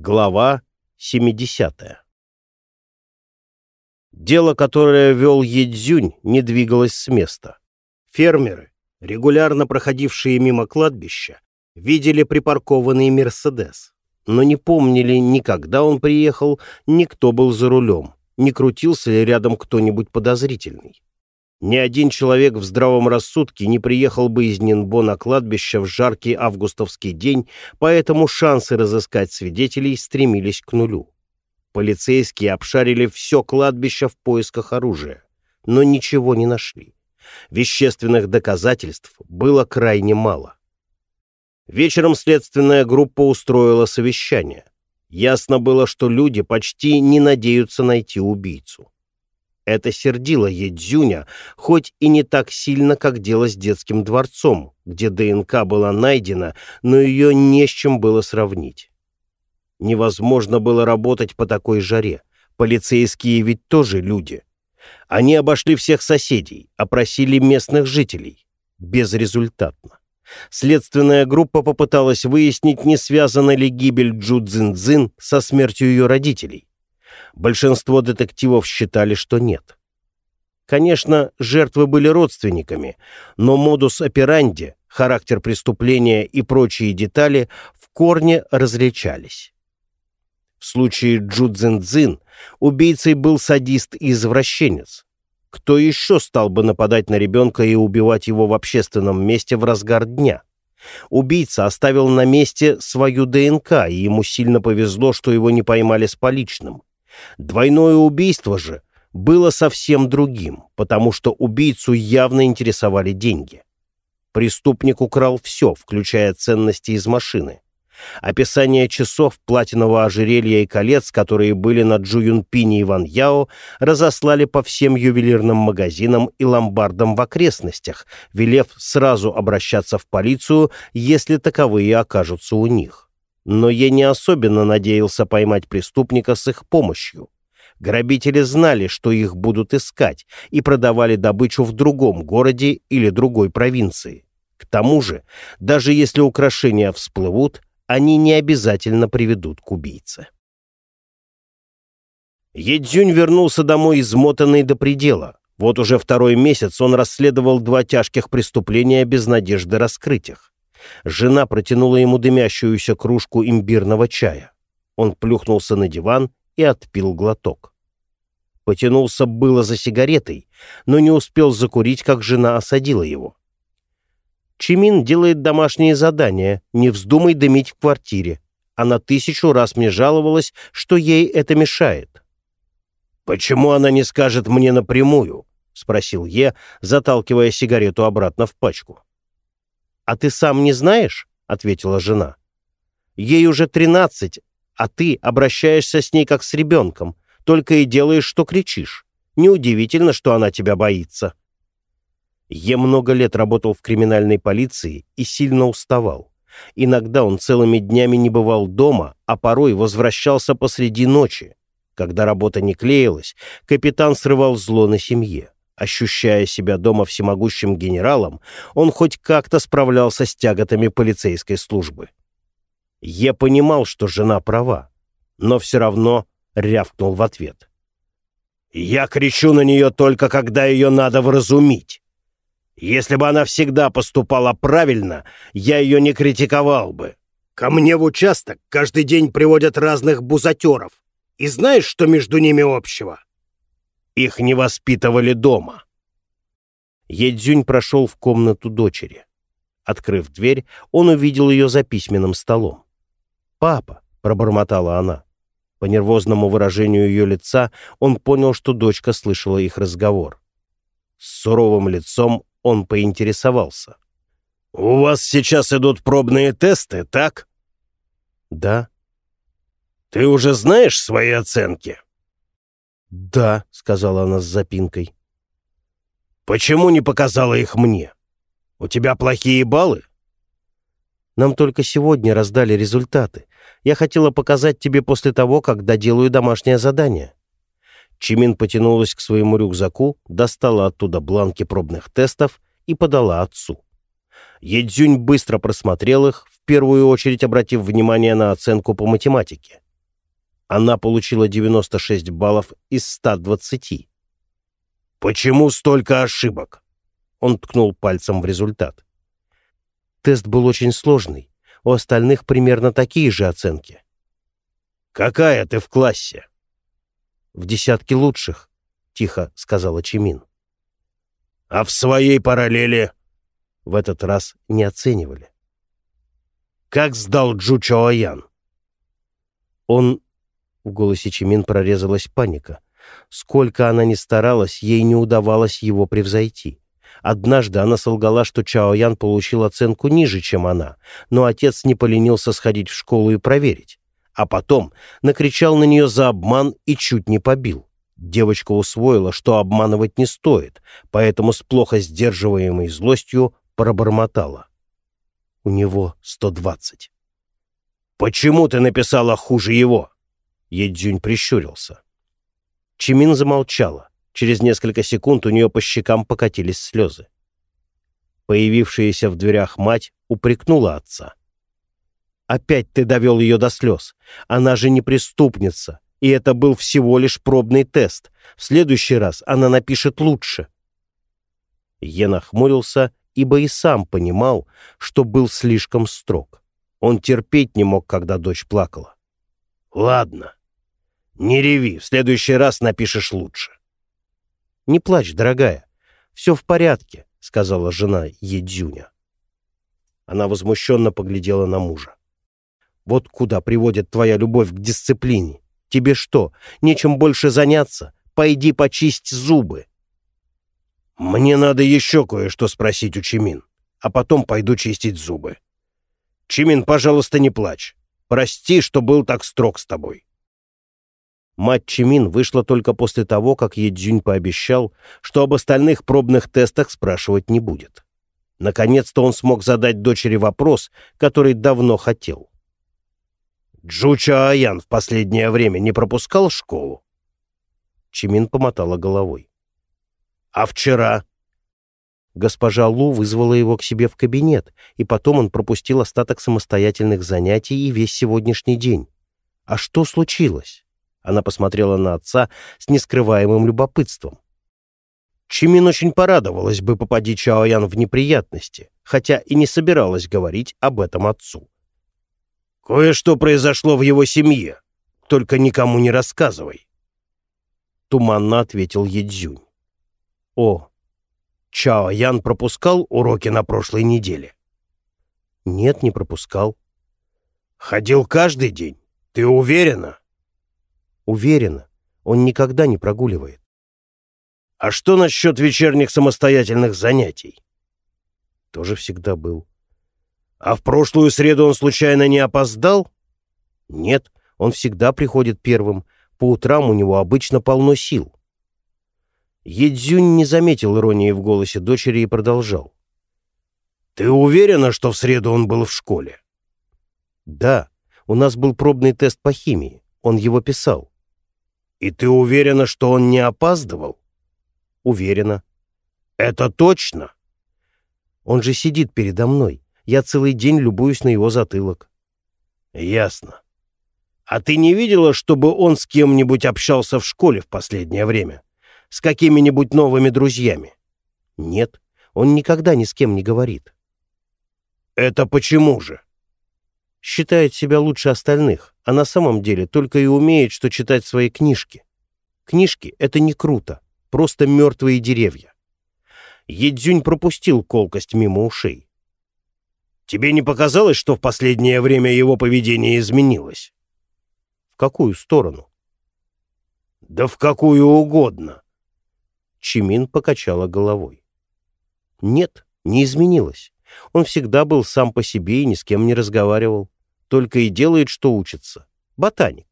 Глава 70 Дело, которое вел Едзюнь, не двигалось с места. Фермеры, регулярно проходившие мимо кладбища, видели припаркованный «Мерседес», но не помнили ни когда он приехал, ни кто был за рулем, не крутился ли рядом кто-нибудь подозрительный. Ни один человек в здравом рассудке не приехал бы из Нинбо на кладбище в жаркий августовский день, поэтому шансы разыскать свидетелей стремились к нулю. Полицейские обшарили все кладбище в поисках оружия, но ничего не нашли. Вещественных доказательств было крайне мало. Вечером следственная группа устроила совещание. Ясно было, что люди почти не надеются найти убийцу. Это сердило Едзюня, хоть и не так сильно, как дело с детским дворцом, где ДНК была найдена, но ее не с чем было сравнить. Невозможно было работать по такой жаре. Полицейские ведь тоже люди. Они обошли всех соседей, опросили местных жителей. Безрезультатно. Следственная группа попыталась выяснить, не связана ли гибель Джу Цзин со смертью ее родителей. Большинство детективов считали, что нет. Конечно, жертвы были родственниками, но модус операнди, характер преступления и прочие детали в корне различались. В случае Джу убийцей был садист и извращенец. Кто еще стал бы нападать на ребенка и убивать его в общественном месте в разгар дня? Убийца оставил на месте свою ДНК, и ему сильно повезло, что его не поймали с поличным. Двойное убийство же было совсем другим, потому что убийцу явно интересовали деньги. Преступник украл все, включая ценности из машины. Описание часов, платинового ожерелья и колец, которые были на Джу Юнпине и Ван Яо, разослали по всем ювелирным магазинам и ломбардам в окрестностях, велев сразу обращаться в полицию, если таковые окажутся у них но я не особенно надеялся поймать преступника с их помощью. Грабители знали, что их будут искать, и продавали добычу в другом городе или другой провинции. К тому же, даже если украшения всплывут, они не обязательно приведут к убийце. Едзюнь вернулся домой измотанный до предела. Вот уже второй месяц он расследовал два тяжких преступления без надежды раскрыть их. Жена протянула ему дымящуюся кружку имбирного чая. Он плюхнулся на диван и отпил глоток. Потянулся было за сигаретой, но не успел закурить, как жена осадила его. Чимин делает домашние задания, не вздумай дымить в квартире. Она тысячу раз мне жаловалась, что ей это мешает. «Почему она не скажет мне напрямую?» — спросил Е, заталкивая сигарету обратно в пачку. «А ты сам не знаешь?» — ответила жена. «Ей уже тринадцать, а ты обращаешься с ней как с ребенком, только и делаешь, что кричишь. Неудивительно, что она тебя боится». Я много лет работал в криминальной полиции и сильно уставал. Иногда он целыми днями не бывал дома, а порой возвращался посреди ночи. Когда работа не клеилась, капитан срывал зло на семье. Ощущая себя дома всемогущим генералом, он хоть как-то справлялся с тяготами полицейской службы. Я понимал, что жена права, но все равно рявкнул в ответ. «Я кричу на нее только, когда ее надо вразумить. Если бы она всегда поступала правильно, я ее не критиковал бы. Ко мне в участок каждый день приводят разных бузатеров. И знаешь, что между ними общего?» Их не воспитывали дома. Едзюнь прошел в комнату дочери. Открыв дверь, он увидел ее за письменным столом. «Папа», — пробормотала она. По нервозному выражению ее лица он понял, что дочка слышала их разговор. С суровым лицом он поинтересовался. «У вас сейчас идут пробные тесты, так?» «Да». «Ты уже знаешь свои оценки?» «Да», — сказала она с запинкой. «Почему не показала их мне? У тебя плохие баллы?» «Нам только сегодня раздали результаты. Я хотела показать тебе после того, как доделаю домашнее задание». Чимин потянулась к своему рюкзаку, достала оттуда бланки пробных тестов и подала отцу. Едзюнь быстро просмотрел их, в первую очередь обратив внимание на оценку по математике. Она получила 96 баллов из 120. «Почему столько ошибок?» Он ткнул пальцем в результат. Тест был очень сложный. У остальных примерно такие же оценки. «Какая ты в классе?» «В десятке лучших», — тихо сказала Чимин. «А в своей параллели?» В этот раз не оценивали. «Как сдал Джу Чоаян?» Он... В голосе Чимин прорезалась паника. Сколько она ни старалась, ей не удавалось его превзойти. Однажды она солгала, что Чао Ян получил оценку ниже, чем она, но отец не поленился сходить в школу и проверить. А потом накричал на нее за обман и чуть не побил. Девочка усвоила, что обманывать не стоит, поэтому с плохо сдерживаемой злостью пробормотала. У него 120. «Почему ты написала хуже его?» Едзюнь прищурился. Чимин замолчала. Через несколько секунд у нее по щекам покатились слезы. Появившаяся в дверях мать упрекнула отца. «Опять ты довел ее до слез. Она же не преступница, и это был всего лишь пробный тест. В следующий раз она напишет лучше». Я нахмурился, ибо и сам понимал, что был слишком строг. Он терпеть не мог, когда дочь плакала. «Ладно, не реви, в следующий раз напишешь лучше». «Не плачь, дорогая. Все в порядке», — сказала жена Едзюня. Она возмущенно поглядела на мужа. «Вот куда приводит твоя любовь к дисциплине. Тебе что, нечем больше заняться? Пойди почисть зубы». «Мне надо еще кое-что спросить у Чимин, а потом пойду чистить зубы. Чимин, пожалуйста, не плачь. Прости, что был так строг с тобой». Мать Чимин вышла только после того, как Едзюнь пообещал, что об остальных пробных тестах спрашивать не будет. Наконец-то он смог задать дочери вопрос, который давно хотел. «Джу Чаоян в последнее время не пропускал школу?» Чимин помотала головой. «А вчера?» Госпожа Лу вызвала его к себе в кабинет, и потом он пропустил остаток самостоятельных занятий и весь сегодняшний день. А что случилось? Она посмотрела на отца с нескрываемым любопытством. Чимин очень порадовалась бы, попади Чаоян в неприятности, хотя и не собиралась говорить об этом отцу. «Кое-что произошло в его семье, только никому не рассказывай», — туманно ответил Едзюнь. «О, Чао Ян пропускал уроки на прошлой неделе?» «Нет, не пропускал». «Ходил каждый день? Ты уверена?» Уверена, он никогда не прогуливает. А что насчет вечерних самостоятельных занятий? Тоже всегда был. А в прошлую среду он случайно не опоздал? Нет, он всегда приходит первым. По утрам у него обычно полно сил. Едзюнь не заметил иронии в голосе дочери и продолжал. «Ты уверена, что в среду он был в школе?» «Да, у нас был пробный тест по химии. Он его писал». «И ты уверена, что он не опаздывал?» «Уверена». «Это точно?» «Он же сидит передо мной. Я целый день любуюсь на его затылок». «Ясно. А ты не видела, чтобы он с кем-нибудь общался в школе в последнее время? С какими-нибудь новыми друзьями?» «Нет, он никогда ни с кем не говорит». «Это почему же?» Считает себя лучше остальных, а на самом деле только и умеет, что читать свои книжки. Книжки — это не круто, просто мертвые деревья. Едзюнь пропустил колкость мимо ушей. «Тебе не показалось, что в последнее время его поведение изменилось?» «В какую сторону?» «Да в какую угодно!» Чимин покачала головой. «Нет, не изменилось. Он всегда был сам по себе и ни с кем не разговаривал. Только и делает, что учится. Ботаник.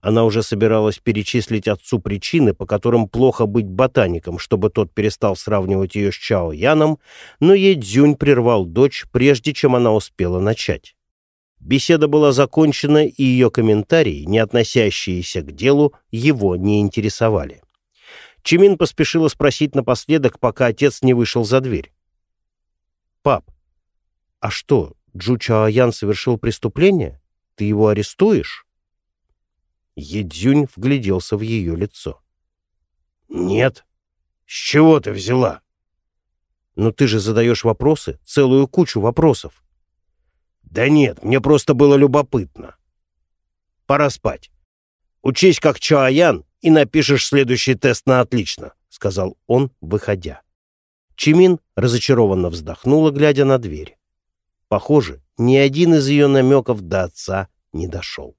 Она уже собиралась перечислить отцу причины, по которым плохо быть ботаником, чтобы тот перестал сравнивать ее с Чао Яном, но ей Дзюнь прервал дочь, прежде чем она успела начать. Беседа была закончена, и ее комментарии, не относящиеся к делу, его не интересовали. Чимин поспешила спросить напоследок, пока отец не вышел за дверь. «Пап, а что, Джу Чаоян совершил преступление? Ты его арестуешь?» Едзюнь вгляделся в ее лицо. «Нет. С чего ты взяла?» «Но ты же задаешь вопросы, целую кучу вопросов». «Да нет, мне просто было любопытно. Пора спать. Учись как Чоаян и напишешь следующий тест на отлично», — сказал он, выходя. Чимин разочарованно вздохнула, глядя на дверь. Похоже, ни один из ее намеков до отца не дошел.